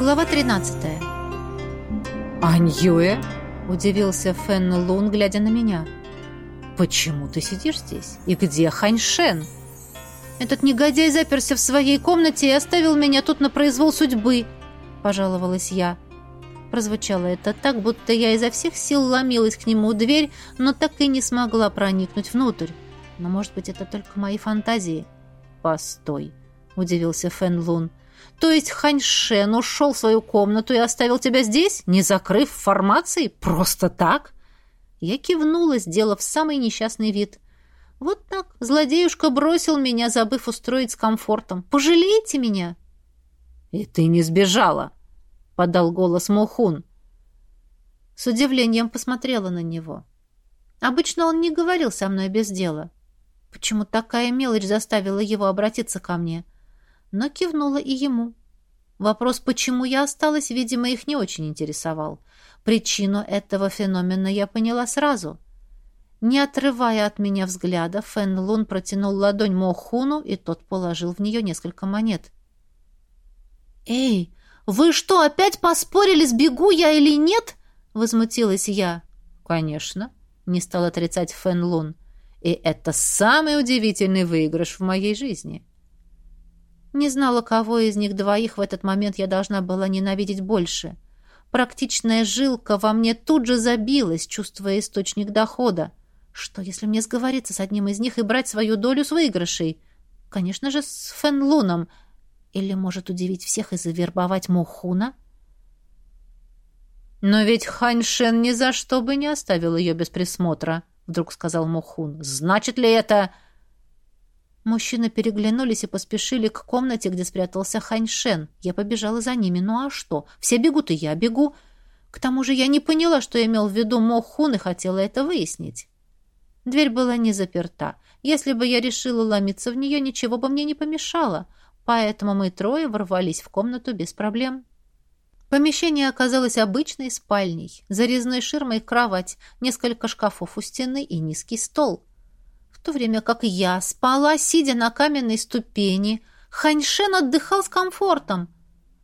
Глава 13. «Аньюэ?» – удивился Фэн Лун, глядя на меня. «Почему ты сидишь здесь? И где Ханьшен?» «Этот негодяй заперся в своей комнате и оставил меня тут на произвол судьбы», – пожаловалась я. Прозвучало это так, будто я изо всех сил ломилась к нему дверь, но так и не смогла проникнуть внутрь. Но, может быть, это только мои фантазии. «Постой», — удивился Фэн Лун. «То есть Ханьшен ушел в свою комнату и оставил тебя здесь, не закрыв формации? Просто так?» Я кивнула, сделав самый несчастный вид. «Вот так, злодеюшка бросил меня, забыв устроить с комфортом. Пожалейте меня!» «И ты не сбежала!» подал голос Мохун. С удивлением посмотрела на него. Обычно он не говорил со мной без дела. Почему такая мелочь заставила его обратиться ко мне? Но кивнула и ему. Вопрос, почему я осталась, видимо, их не очень интересовал. Причину этого феномена я поняла сразу. Не отрывая от меня взгляда, Фэн Лун протянул ладонь Мохуну, и тот положил в нее несколько монет. «Эй, «Вы что, опять поспорили, сбегу я или нет?» — возмутилась я. «Конечно», — не стал отрицать Фэн Лун. «И это самый удивительный выигрыш в моей жизни». Не знала, кого из них двоих в этот момент я должна была ненавидеть больше. Практичная жилка во мне тут же забилась, чувствуя источник дохода. Что, если мне сговориться с одним из них и брать свою долю с выигрышей? Конечно же, с Фэн Луном — или может удивить всех и завербовать Мухуна? «Но ведь Ханьшен ни за что бы не оставил ее без присмотра», — вдруг сказал Мухун. «Значит ли это...» Мужчины переглянулись и поспешили к комнате, где спрятался Ханьшен. Я побежала за ними. Ну а что? Все бегут, и я бегу. К тому же я не поняла, что имел в виду Мохун, и хотела это выяснить. Дверь была не заперта. Если бы я решила ломиться в нее, ничего бы мне не помешало поэтому мы трое ворвались в комнату без проблем. Помещение оказалось обычной спальней, зарезной ширмой кровать, несколько шкафов у стены и низкий стол. То время как я спала, сидя на каменной ступени, Ханьшен отдыхал с комфортом.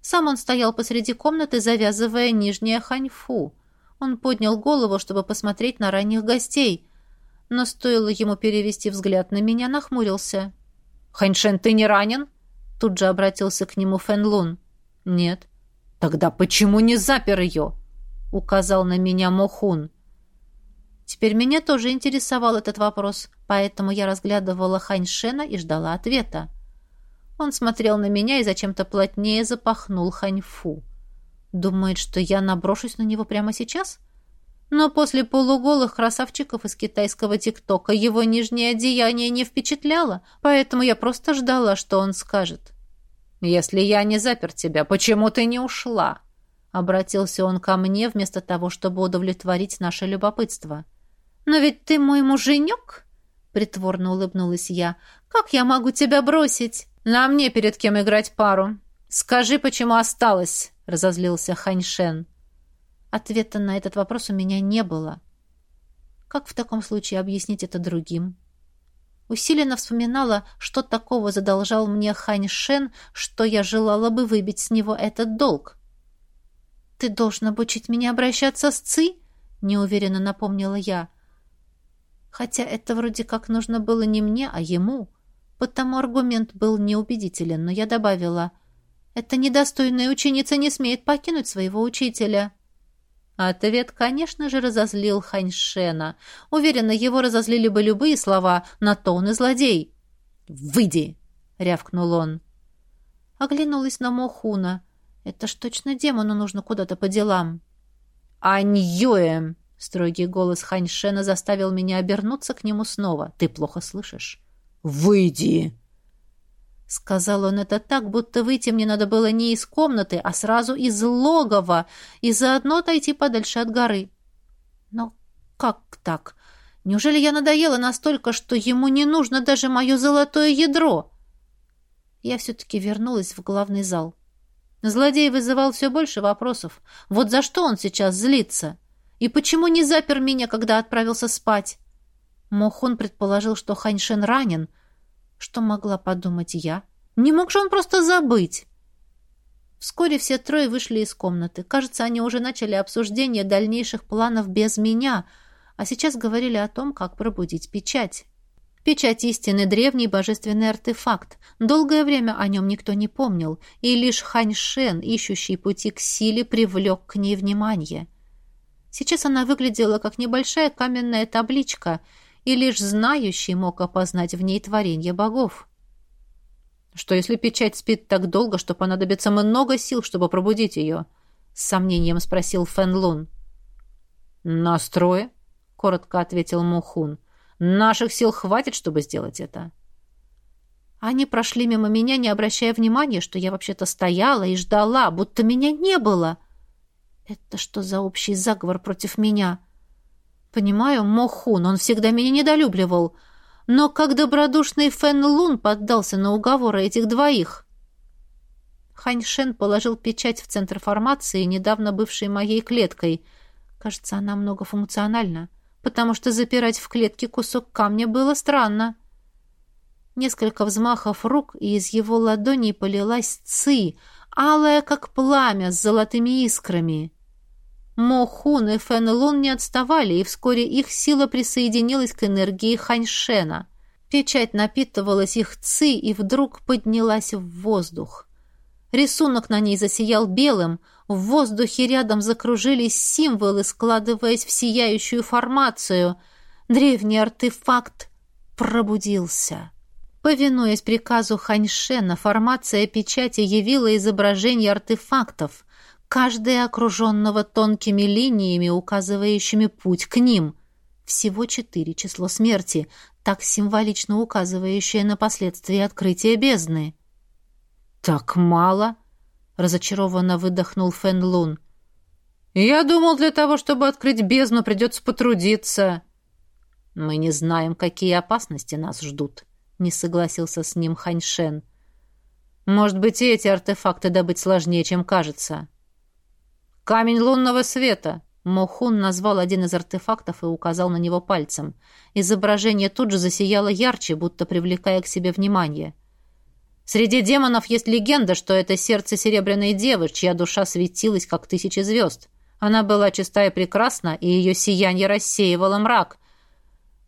Сам он стоял посреди комнаты, завязывая нижнее ханьфу. Он поднял голову, чтобы посмотреть на ранних гостей, но стоило ему перевести взгляд на меня, нахмурился. «Ханьшен, ты не ранен?» Тут же обратился к нему Фэн Лун. «Нет». «Тогда почему не запер ее?» Указал на меня Мохун. Теперь меня тоже интересовал этот вопрос, поэтому я разглядывала Ханьшена и ждала ответа. Он смотрел на меня и зачем-то плотнее запахнул Ханьфу. Думает, что я наброшусь на него прямо сейчас? Но после полуголых красавчиков из китайского ТикТока его нижнее одеяние не впечатляло, поэтому я просто ждала, что он скажет. «Если я не запер тебя, почему ты не ушла?» Обратился он ко мне вместо того, чтобы удовлетворить наше любопытство. «Но ведь ты мой муженек?» Притворно улыбнулась я. «Как я могу тебя бросить?» «На мне перед кем играть пару. Скажи, почему осталась?» Разозлился Ханьшен. Ответа на этот вопрос у меня не было. Как в таком случае объяснить это другим? Усиленно вспоминала, что такого задолжал мне Хань Шен, что я желала бы выбить с него этот долг. «Ты должен обучить меня обращаться с Ци?» — неуверенно напомнила я. Хотя это вроде как нужно было не мне, а ему. Потому аргумент был неубедителен, но я добавила. «Эта недостойная ученица не смеет покинуть своего учителя». Ответ, конечно же, разозлил Ханьшена. Уверена, его разозлили бы любые слова, на то он и злодей. «Выйди!» — рявкнул он. Оглянулась на Мохуна. «Это ж точно демону нужно куда-то по делам». «Аньюэ!» — строгий голос Ханьшена заставил меня обернуться к нему снова. «Ты плохо слышишь?» «Выйди!» Сказал он это так, будто выйти мне надо было не из комнаты, а сразу из логова, и заодно отойти подальше от горы. Но как так? Неужели я надоела настолько, что ему не нужно даже мое золотое ядро? Я все-таки вернулась в главный зал. Злодей вызывал все больше вопросов. Вот за что он сейчас злится? И почему не запер меня, когда отправился спать? Мохон предположил, что Ханьшен ранен — что могла подумать я? Не мог же он просто забыть? Вскоре все трое вышли из комнаты. Кажется, они уже начали обсуждение дальнейших планов без меня, а сейчас говорили о том, как пробудить печать. Печать истины — древний божественный артефакт. Долгое время о нем никто не помнил, и лишь Хань Шен, ищущий пути к силе, привлек к ней внимание. Сейчас она выглядела как небольшая каменная табличка, и лишь знающий мог опознать в ней творение богов. Что если печать спит так долго, что понадобится много сил, чтобы пробудить ее? С сомнением спросил Фэн Лун. «Настрое?» — коротко ответил Мухун. «Наших сил хватит, чтобы сделать это». Они прошли мимо меня, не обращая внимания, что я вообще-то стояла и ждала, будто меня не было. Это что за общий заговор против меня? Понимаю, Мохун, он всегда меня недолюбливал. Но как добродушный Фэн Лун поддался на уговоры этих двоих? Хань Шен положил печать в центр формации, недавно бывшей моей клеткой. Кажется, она многофункциональна, потому что запирать в клетке кусок камня было странно. Несколько взмахов рук, и из его ладоней полилась ци, алая, как пламя, с золотыми искрами. Мохун и Фэн не отставали, и вскоре их сила присоединилась к энергии Ханьшена. Печать напитывалась их ци и вдруг поднялась в воздух. Рисунок на ней засиял белым, в воздухе рядом закружились символы, складываясь в сияющую формацию. Древний артефакт пробудился. Повинуясь приказу Ханьшена, формация печати явила изображение артефактов каждая окруженного тонкими линиями, указывающими путь к ним. Всего четыре число смерти, так символично указывающее на последствия открытия бездны. «Так мало?» — разочарованно выдохнул Фэн Лун. «Я думал, для того, чтобы открыть бездну, придется потрудиться». «Мы не знаем, какие опасности нас ждут», — не согласился с ним Ханьшен. «Может быть, и эти артефакты добыть сложнее, чем кажется». «Камень лунного света!» Мохун назвал один из артефактов и указал на него пальцем. Изображение тут же засияло ярче, будто привлекая к себе внимание. Среди демонов есть легенда, что это сердце Серебряной Девы, чья душа светилась, как тысячи звезд. Она была чиста и прекрасна, и ее сияние рассеивало мрак.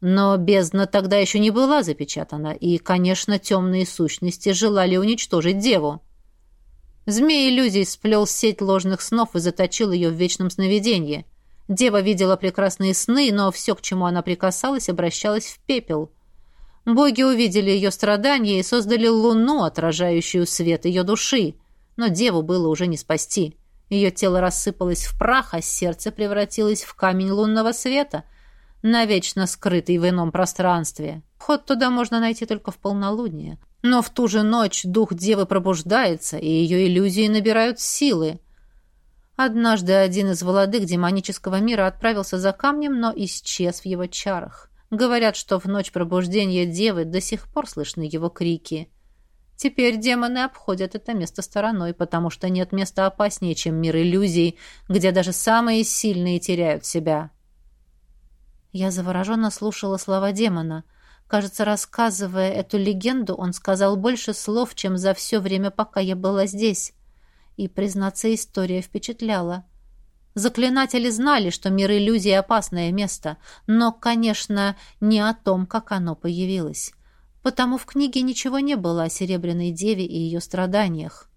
Но бездна тогда еще не была запечатана, и, конечно, темные сущности желали уничтожить Деву. Змей иллюзий сплел сеть ложных снов и заточил ее в вечном сновидении. Дева видела прекрасные сны, но все, к чему она прикасалась, обращалось в пепел. Боги увидели ее страдания и создали луну, отражающую свет ее души. Но деву было уже не спасти. Ее тело рассыпалось в прах, а сердце превратилось в камень лунного света, навечно скрытый в ином пространстве. Вход туда можно найти только в полнолуние. Но в ту же ночь дух девы пробуждается, и ее иллюзии набирают силы. Однажды один из владык демонического мира отправился за камнем, но исчез в его чарах. Говорят, что в ночь пробуждения девы до сих пор слышны его крики. Теперь демоны обходят это место стороной, потому что нет места опаснее, чем мир иллюзий, где даже самые сильные теряют себя. Я завороженно слушала слова демона — Кажется, рассказывая эту легенду, он сказал больше слов, чем за все время, пока я была здесь. И, признаться, история впечатляла. Заклинатели знали, что мир иллюзий — опасное место, но, конечно, не о том, как оно появилось. Потому в книге ничего не было о Серебряной Деве и ее страданиях.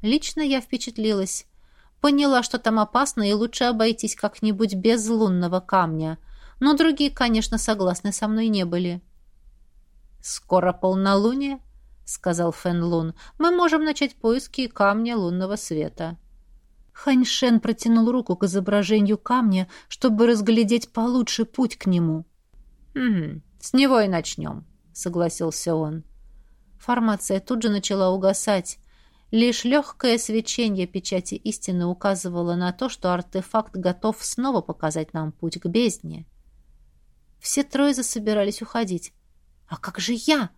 Лично я впечатлилась. Поняла, что там опасно, и лучше обойтись как-нибудь без лунного камня. Но другие, конечно, согласны со мной не были. «Скоро полнолуние», — сказал Фэн Лун. «Мы можем начать поиски камня лунного света». Ханьшен протянул руку к изображению камня, чтобы разглядеть получше путь к нему. «Угу, с него и начнем», — согласился он. Формация тут же начала угасать. Лишь легкое свечение печати истины указывало на то, что артефакт готов снова показать нам путь к бездне. Все трое засобирались уходить. А как же я?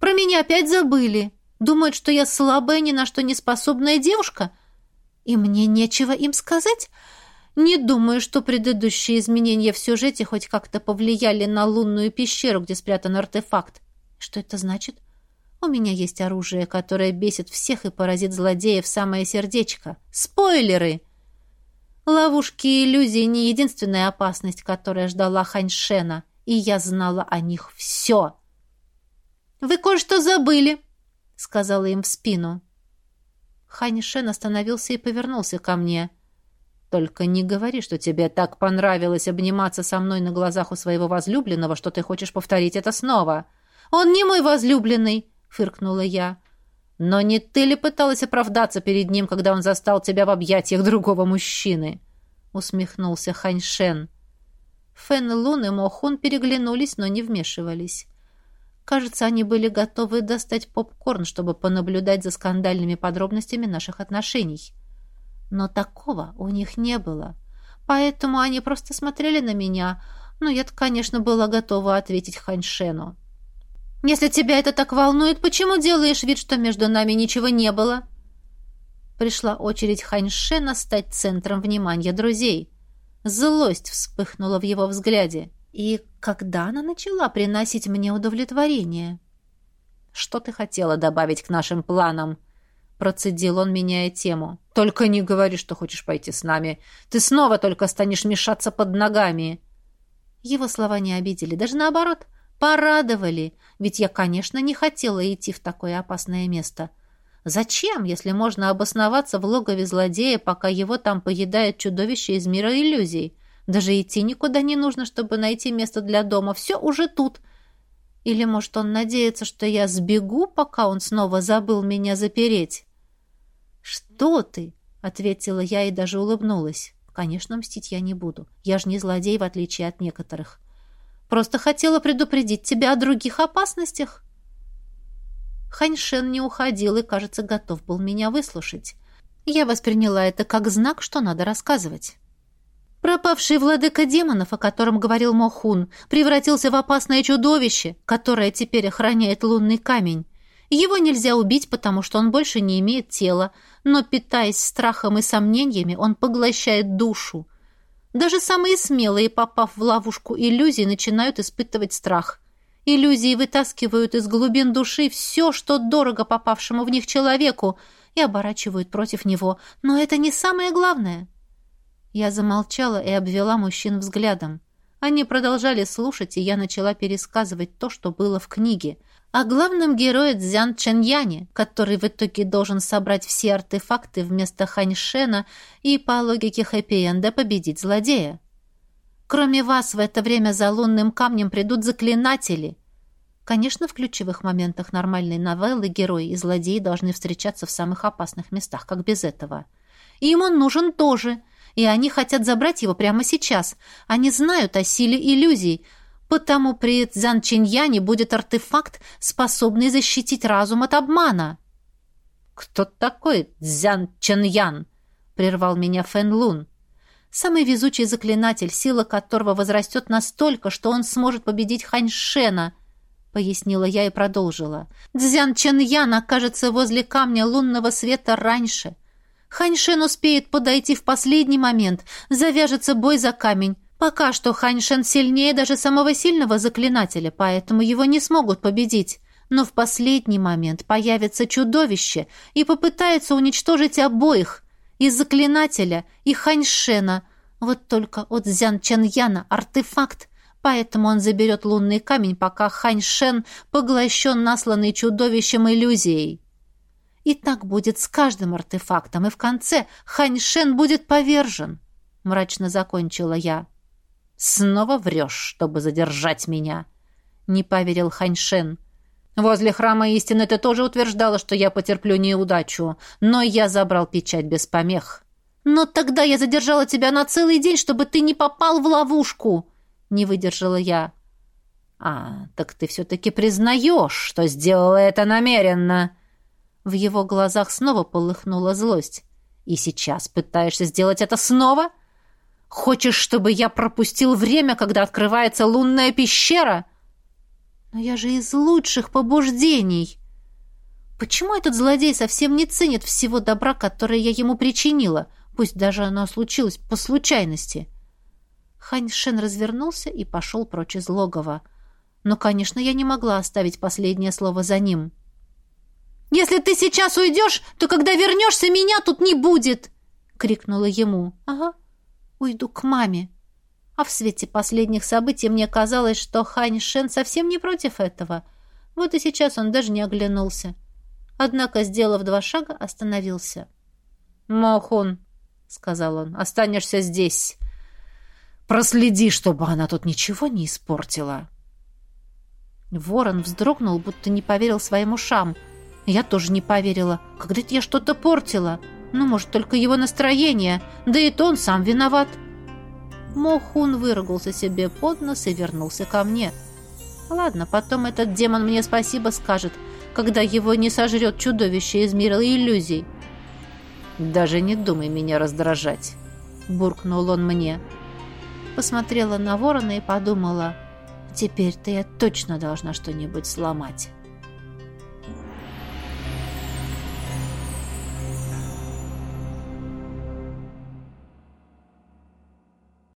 Про меня опять забыли. Думают, что я слабая, ни на что не способная девушка. И мне нечего им сказать. Не думаю, что предыдущие изменения в сюжете хоть как-то повлияли на лунную пещеру, где спрятан артефакт. Что это значит? У меня есть оружие, которое бесит всех и поразит злодея в самое сердечко. Спойлеры! Ловушки и иллюзии не единственная опасность, которая ждала Ханьшена, и я знала о них все. «Вы кое-что забыли», — сказала им в спину. Ханьшен остановился и повернулся ко мне. «Только не говори, что тебе так понравилось обниматься со мной на глазах у своего возлюбленного, что ты хочешь повторить это снова». «Он не мой возлюбленный», — фыркнула я. «Но не ты ли пыталась оправдаться перед ним, когда он застал тебя в объятиях другого мужчины?» — усмехнулся Ханьшен. Фэн Лун и Мохун переглянулись, но не вмешивались. Кажется, они были готовы достать попкорн, чтобы понаблюдать за скандальными подробностями наших отношений. Но такого у них не было. Поэтому они просто смотрели на меня, но я-то, конечно, была готова ответить Ханьшену. «Если тебя это так волнует, почему делаешь вид, что между нами ничего не было?» Пришла очередь Ханьшена стать центром внимания друзей. Злость вспыхнула в его взгляде. И когда она начала приносить мне удовлетворение? «Что ты хотела добавить к нашим планам?» Процедил он, меняя тему. «Только не говори, что хочешь пойти с нами. Ты снова только станешь мешаться под ногами». Его слова не обидели, даже наоборот, порадовали, ведь я, конечно, не хотела идти в такое опасное место. Зачем, если можно обосноваться в логове злодея, пока его там поедает чудовище из мира иллюзий? Даже идти никуда не нужно, чтобы найти место для дома. Все уже тут. Или, может, он надеется, что я сбегу, пока он снова забыл меня запереть? «Что ты?» — ответила я и даже улыбнулась. «Конечно, мстить я не буду. Я же не злодей, в отличие от некоторых. Просто хотела предупредить тебя о других опасностях». Ханьшен не уходил и, кажется, готов был меня выслушать. Я восприняла это как знак, что надо рассказывать. Пропавший владыка демонов, о котором говорил Мохун, превратился в опасное чудовище, которое теперь охраняет лунный камень. Его нельзя убить, потому что он больше не имеет тела, но, питаясь страхом и сомнениями, он поглощает душу. Даже самые смелые, попав в ловушку иллюзий, начинают испытывать страх. Иллюзии вытаскивают из глубин души все, что дорого попавшему в них человеку, и оборачивают против него. Но это не самое главное. Я замолчала и обвела мужчин взглядом. Они продолжали слушать, и я начала пересказывать то, что было в книге. О главном герое Цзян Чэньяне, который в итоге должен собрать все артефакты вместо Ханьшена и, по логике хэппи-энда, победить злодея. Кроме вас, в это время за лунным камнем придут заклинатели. Конечно, в ключевых моментах нормальной новеллы герои и злодеи должны встречаться в самых опасных местах, как без этого. И он нужен тоже — и они хотят забрать его прямо сейчас. Они знают о силе иллюзий, потому при Цзян Чиньяне будет артефакт, способный защитить разум от обмана. «Кто такой Цзян Чиньян?» — прервал меня Фэн Лун. «Самый везучий заклинатель, сила которого возрастет настолько, что он сможет победить Ханьшена», — пояснила я и продолжила. «Цзян Чиньян окажется возле камня лунного света раньше». Ханьшен успеет подойти в последний момент, завяжется бой за камень. Пока что Ханьшен сильнее даже самого сильного заклинателя, поэтому его не смогут победить. Но в последний момент появится чудовище и попытается уничтожить обоих, и заклинателя, и Ханьшена. Вот только от Зян Чаньяна артефакт, поэтому он заберет лунный камень, пока Ханьшен поглощен насланный чудовищем иллюзией. И так будет с каждым артефактом, и в конце Ханьшен будет повержен, — мрачно закончила я. «Снова врешь, чтобы задержать меня», — не поверил Ханьшен. «Возле храма истины ты тоже утверждала, что я потерплю неудачу, но я забрал печать без помех». «Но тогда я задержала тебя на целый день, чтобы ты не попал в ловушку», — не выдержала я. «А, так ты все-таки признаешь, что сделала это намеренно», в его глазах снова полыхнула злость. «И сейчас пытаешься сделать это снова? Хочешь, чтобы я пропустил время, когда открывается лунная пещера?» «Но я же из лучших побуждений!» «Почему этот злодей совсем не ценит всего добра, которое я ему причинила, пусть даже оно случилось по случайности?» Хань Шен развернулся и пошел прочь из логова. Но, конечно, я не могла оставить последнее слово за ним. Если ты сейчас уйдешь, то когда вернешься, меня тут не будет!» — крикнула ему. «Ага, уйду к маме». А в свете последних событий мне казалось, что Хань Шен совсем не против этого. Вот и сейчас он даже не оглянулся. Однако, сделав два шага, остановился. «Мохун», — сказал он, — «останешься здесь. Проследи, чтобы она тут ничего не испортила». Ворон вздрогнул, будто не поверил своим ушам. Я тоже не поверила. Когда-то я что-то портила. Ну, может, только его настроение. Да и то он сам виноват. Мохун выругался себе под нос и вернулся ко мне. Ладно, потом этот демон мне спасибо скажет, когда его не сожрет чудовище из мира иллюзий. «Даже не думай меня раздражать», — буркнул он мне. Посмотрела на ворона и подумала, «Теперь-то я точно должна что-нибудь сломать».